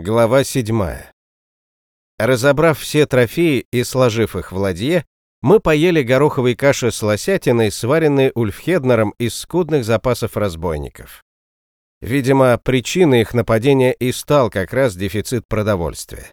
Глава 7. Разобрав все трофеи и сложив их в ладье, мы поели гороховой каши с лосятиной, сваренной Ульфхеднером из скудных запасов разбойников. Видимо, причиной их нападения и стал как раз дефицит продовольствия.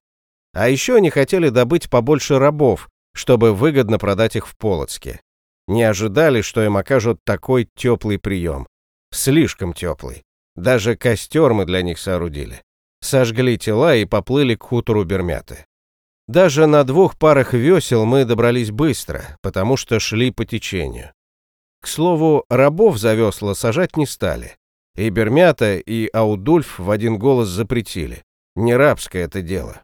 А еще они хотели добыть побольше рабов, чтобы выгодно продать их в Полоцке. Не ожидали, что им окажут такой теплый прием. Слишком теплый. Даже костер мы для них соорудили. Сожгли тела и поплыли к хутору Бермяты. Даже на двух парах весел мы добрались быстро, потому что шли по течению. К слову, рабов за весла сажать не стали. И Бермята, и Аудульф в один голос запретили. Не рабское это дело.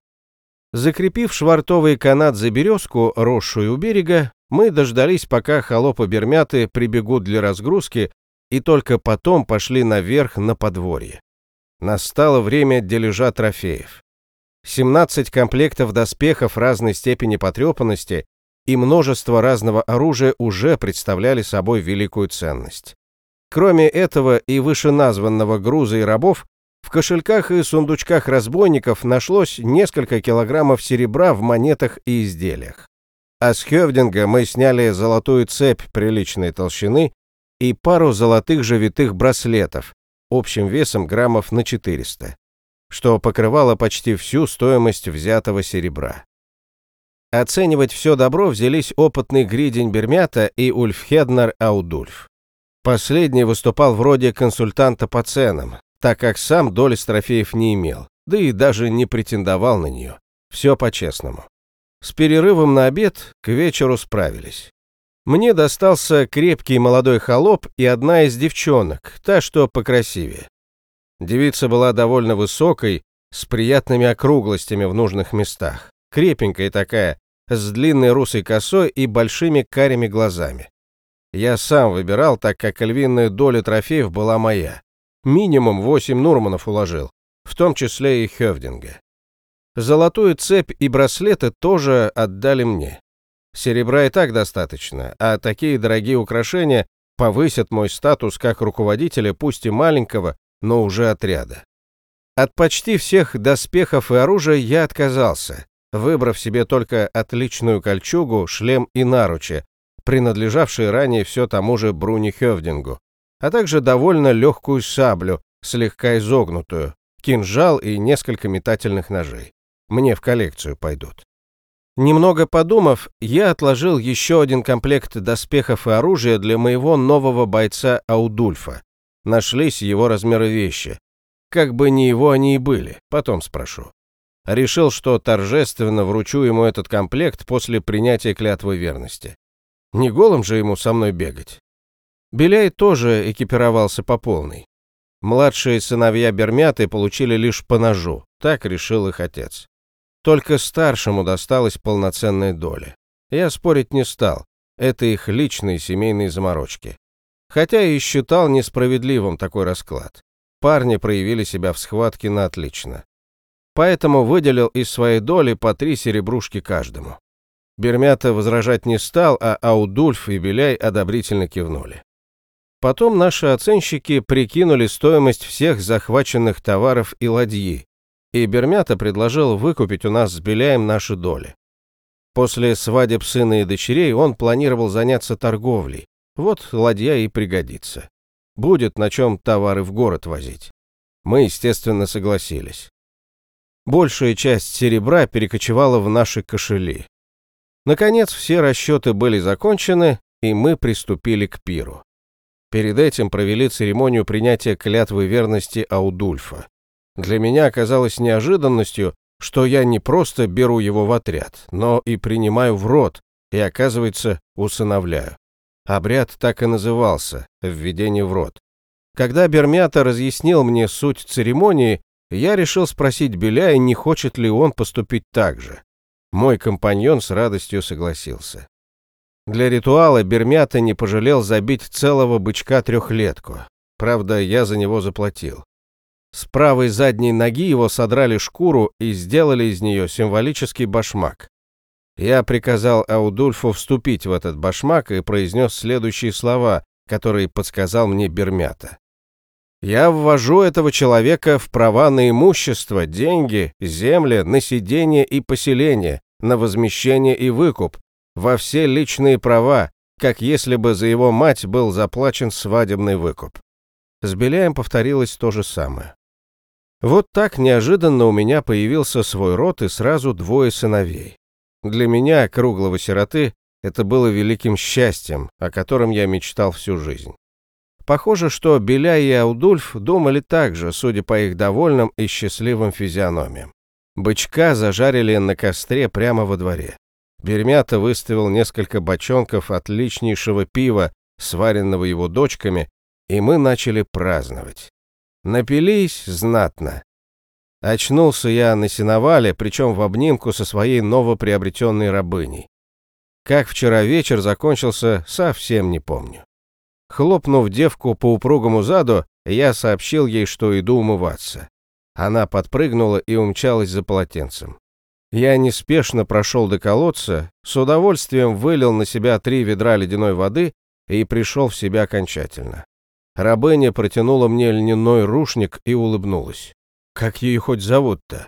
Закрепив швартовый канат за березку, росшую у берега, мы дождались, пока холопы Бермяты прибегут для разгрузки, и только потом пошли наверх на подворье. Настало время дележа трофеев. 17 комплектов доспехов разной степени потрепанности и множество разного оружия уже представляли собой великую ценность. Кроме этого и вышеназванного груза и рабов, в кошельках и сундучках разбойников нашлось несколько килограммов серебра в монетах и изделиях. А с Хёвдинга мы сняли золотую цепь приличной толщины и пару золотых же витых браслетов, общим весом граммов на 400, что покрывало почти всю стоимость взятого серебра. Оценивать все добро взялись опытный Гридень Бермята и Ульфхеднер Аудульф. Последний выступал вроде консультанта по ценам, так как сам доли трофеев не имел, да и даже не претендовал на нее. Все по-честному. С перерывом на обед к вечеру справились. Мне достался крепкий молодой холоп и одна из девчонок, та, что покрасивее. Девица была довольно высокой, с приятными округлостями в нужных местах, крепенькая такая, с длинной русой косой и большими карими глазами. Я сам выбирал, так как львиная доля трофеев была моя. Минимум восемь Нурманов уложил, в том числе и Хевдинга. Золотую цепь и браслеты тоже отдали мне. Серебра и так достаточно, а такие дорогие украшения повысят мой статус как руководителя, пусть и маленького, но уже отряда. От почти всех доспехов и оружия я отказался, выбрав себе только отличную кольчугу, шлем и наручи, принадлежавшие ранее все тому же Бруни Хевдингу, а также довольно легкую саблю, слегка изогнутую, кинжал и несколько метательных ножей. Мне в коллекцию пойдут. Немного подумав, я отложил еще один комплект доспехов и оружия для моего нового бойца Аудульфа. Нашлись его размеры вещи. Как бы ни его они и были, потом спрошу. Решил, что торжественно вручу ему этот комплект после принятия клятвы верности. Не голым же ему со мной бегать. Беляй тоже экипировался по полной. Младшие сыновья Бермяты получили лишь по ножу, так решил их отец. Только старшему досталась полноценная доля. Я спорить не стал, это их личные семейные заморочки. Хотя и считал несправедливым такой расклад. Парни проявили себя в схватке на отлично. Поэтому выделил из своей доли по три серебрушки каждому. Бермята возражать не стал, а Аудульф и Беляй одобрительно кивнули. Потом наши оценщики прикинули стоимость всех захваченных товаров и ладьи, и Бермята предложил выкупить у нас с Беляем наши доли. После свадеб сына и дочерей он планировал заняться торговлей. Вот ладья и пригодится. Будет на чем товары в город возить. Мы, естественно, согласились. Большая часть серебра перекочевала в наши кошели. Наконец, все расчеты были закончены, и мы приступили к пиру. Перед этим провели церемонию принятия клятвы верности Аудульфа. Для меня оказалось неожиданностью, что я не просто беру его в отряд, но и принимаю в рот, и, оказывается, усыновляю. Обряд так и назывался – введение в рот. Когда Бермята разъяснил мне суть церемонии, я решил спросить Беляя, не хочет ли он поступить так же. Мой компаньон с радостью согласился. Для ритуала Бермята не пожалел забить целого бычка-трехлетку. Правда, я за него заплатил. С правой задней ноги его содрали шкуру и сделали из нее символический башмак. Я приказал Аудульфу вступить в этот башмак и произнес следующие слова, которые подсказал мне Бермята. Я ввожу этого человека в права на имущество, деньги, земли, на сидение и поселение, на возмещение и выкуп, во все личные права, как если бы за его мать был заплачен свадебный выкуп. С Беляем повторилось то же самое. Вот так неожиданно у меня появился свой род и сразу двое сыновей. Для меня, круглого сироты, это было великим счастьем, о котором я мечтал всю жизнь. Похоже, что Беля и Аудульф думали так же, судя по их довольным и счастливым физиономиям. Бычка зажарили на костре прямо во дворе. Бермята выставил несколько бочонков отличнейшего пива, сваренного его дочками, и мы начали праздновать. Напились знатно. Очнулся я на сеновале, причем в обнимку со своей новоприобретенной рабыней. Как вчера вечер закончился, совсем не помню. Хлопнув девку по упругому заду, я сообщил ей, что иду умываться. Она подпрыгнула и умчалась за полотенцем. Я неспешно прошел до колодца, с удовольствием вылил на себя три ведра ледяной воды и пришел в себя окончательно. Рабыня протянула мне льняной рушник и улыбнулась. «Как ее хоть зовут-то?»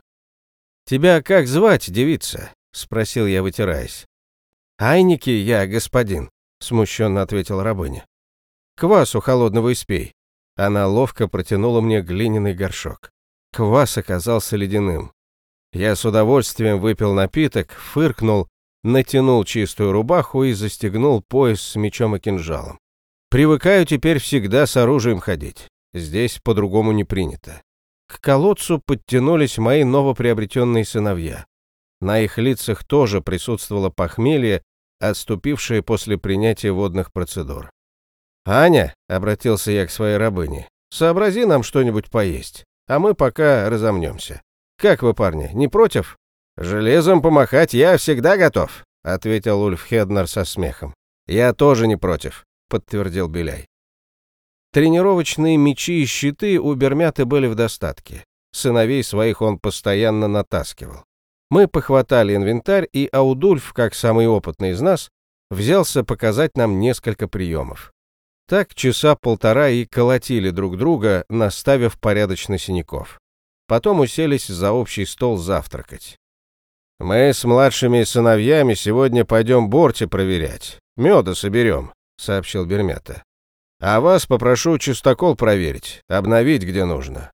«Тебя как звать, девица?» — спросил я, вытираясь. «Айники я, господин», — смущенно ответил рабыня. «Квасу холодного испей». Она ловко протянула мне глиняный горшок. Квас оказался ледяным. Я с удовольствием выпил напиток, фыркнул, натянул чистую рубаху и застегнул пояс с мечом и кинжалом. Привыкаю теперь всегда с оружием ходить. Здесь по-другому не принято. К колодцу подтянулись мои новоприобретенные сыновья. На их лицах тоже присутствовало похмелье, отступившее после принятия водных процедур. «Аня», — обратился я к своей рабыне, — «сообрази нам что-нибудь поесть, а мы пока разомнемся. Как вы, парни, не против?» «Железом помахать я всегда готов», — ответил Ульф Хеднер со смехом. «Я тоже не против подтвердил Беляй. Тренировочные мечи и щиты у Бермяты были в достатке. Сыновей своих он постоянно натаскивал. Мы похватали инвентарь, и Аудульф, как самый опытный из нас, взялся показать нам несколько приемов. Так часа полтора и колотили друг друга, наставив порядочно синяков. Потом уселись за общий стол завтракать. «Мы с младшими сыновьями сегодня пойдем борти проверять. Меда соберем сообщил Бермята. «А вас попрошу чистокол проверить, обновить где нужно».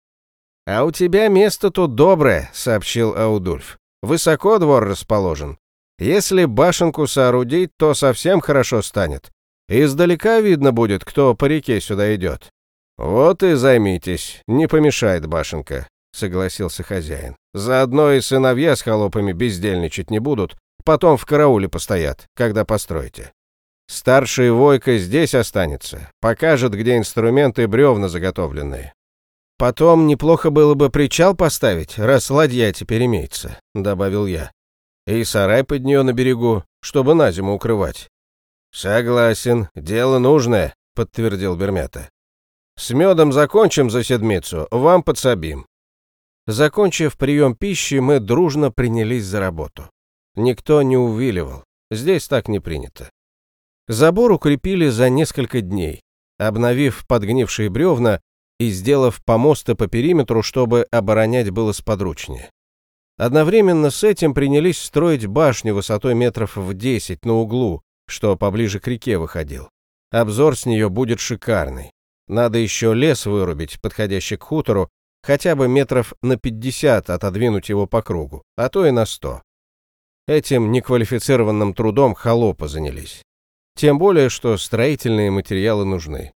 «А у тебя место тут доброе», — сообщил Аудульф. «Высоко двор расположен. Если башенку соорудить, то совсем хорошо станет. Издалека видно будет, кто по реке сюда идет». «Вот и займитесь, не помешает башенка», — согласился хозяин. «Заодно и сыновья с холопами бездельничать не будут, потом в карауле постоят, когда построите». Старший Войко здесь останется, покажет, где инструменты и бревна заготовленные. Потом неплохо было бы причал поставить, раз ладья теперь имеется, добавил я. И сарай под нее на берегу, чтобы на зиму укрывать. Согласен, дело нужное, подтвердил Бермята. С медом закончим за седмицу, вам подсобим. Закончив прием пищи, мы дружно принялись за работу. Никто не увиливал, здесь так не принято. Забор укрепили за несколько дней, обновив подгнившие бревна и сделав помосты по периметру, чтобы оборонять было сподручнее. Одновременно с этим принялись строить башню высотой метров в 10 на углу, что поближе к реке выходил. Обзор с нее будет шикарный. Надо еще лес вырубить, подходящий к хутору, хотя бы метров на 50 отодвинуть его по кругу, а то и на 100. Этим неквалифицированным трудом холопы занялись. Тем более, что строительные материалы нужны.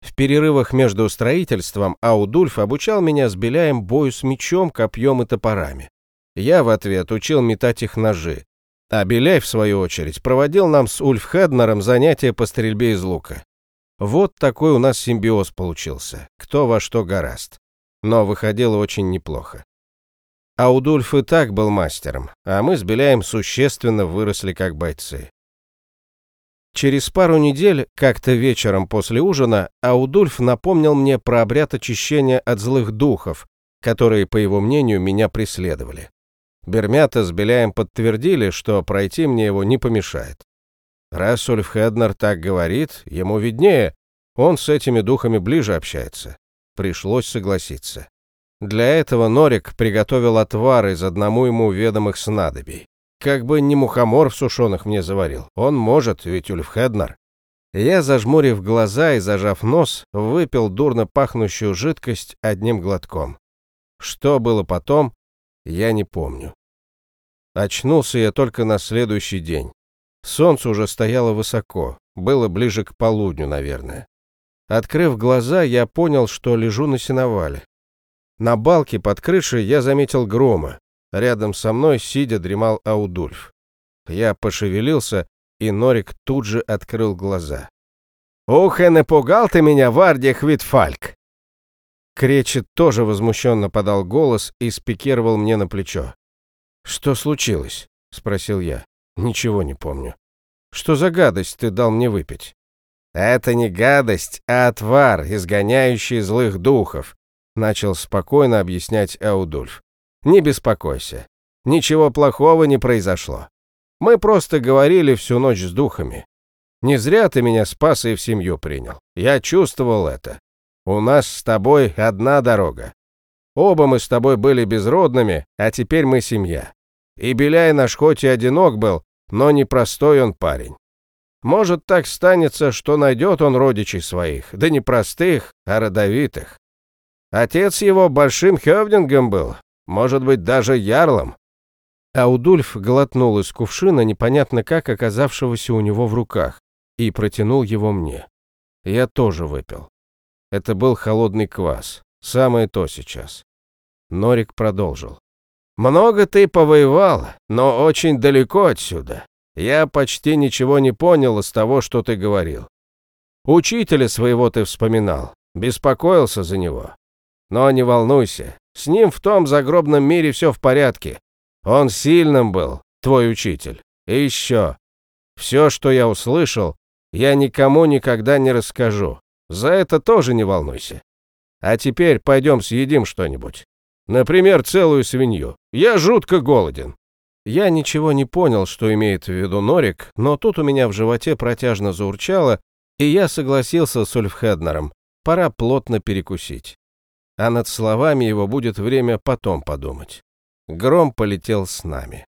В перерывах между строительством Аудульф обучал меня с Беляем бою с мечом, копьем и топорами. Я в ответ учил метать их ножи. А Беляй, в свою очередь, проводил нам с Ульф Хеднером занятия по стрельбе из лука. Вот такой у нас симбиоз получился, кто во что гораст. Но выходило очень неплохо. Аудульф и так был мастером, а мы с Беляем существенно выросли как бойцы. Через пару недель, как-то вечером после ужина, Аудульф напомнил мне про обряд очищения от злых духов, которые, по его мнению, меня преследовали. Бермята с Беляем подтвердили, что пройти мне его не помешает. Раз Ульф Хеднер так говорит, ему виднее, он с этими духами ближе общается. Пришлось согласиться. Для этого Норик приготовил отвар из одному ему ведомых снадобий. Как бы не мухомор в сушеных мне заварил. Он может, ведь Ульфхеднар. Я, зажмурив глаза и зажав нос, выпил дурно пахнущую жидкость одним глотком. Что было потом, я не помню. Очнулся я только на следующий день. Солнце уже стояло высоко, было ближе к полудню, наверное. Открыв глаза, я понял, что лежу на сеновале. На балке под крышей я заметил грома. Рядом со мной, сидя, дремал Аудульф. Я пошевелился, и Норик тут же открыл глаза. «Ух, и напугал ты меня, Вардия Хвитфальк!» Кречет тоже возмущенно подал голос и спикировал мне на плечо. «Что случилось?» — спросил я. «Ничего не помню. Что за гадость ты дал мне выпить?» «Это не гадость, а отвар, изгоняющий злых духов», — начал спокойно объяснять Аудульф. «Не беспокойся. Ничего плохого не произошло. Мы просто говорили всю ночь с духами. Не зря ты меня спас и в семью принял. Я чувствовал это. У нас с тобой одна дорога. Оба мы с тобой были безродными, а теперь мы семья. И Беляй наш хоть и одинок был, но непростой он парень. Может, так станется, что найдет он родичей своих, да не простых, а родовитых. Отец его большим хевдингом был, может быть, даже ярлом. Аудульф глотнул из кувшина, непонятно как оказавшегося у него в руках, и протянул его мне. Я тоже выпил. Это был холодный квас, самое то сейчас. Норик продолжил. «Много ты повоевал, но очень далеко отсюда. Я почти ничего не понял из того, что ты говорил. Учителя своего ты вспоминал, беспокоился за него. Но не волнуйся, с ним в том загробном мире все в порядке. Он сильным был, твой учитель. И еще. Все, что я услышал, я никому никогда не расскажу. За это тоже не волнуйся. А теперь пойдем съедим что-нибудь. Например, целую свинью. Я жутко голоден. Я ничего не понял, что имеет в виду Норик, но тут у меня в животе протяжно заурчало, и я согласился с Ульфхеднером. Пора плотно перекусить. А над словами его будет время потом подумать. Гром полетел с нами.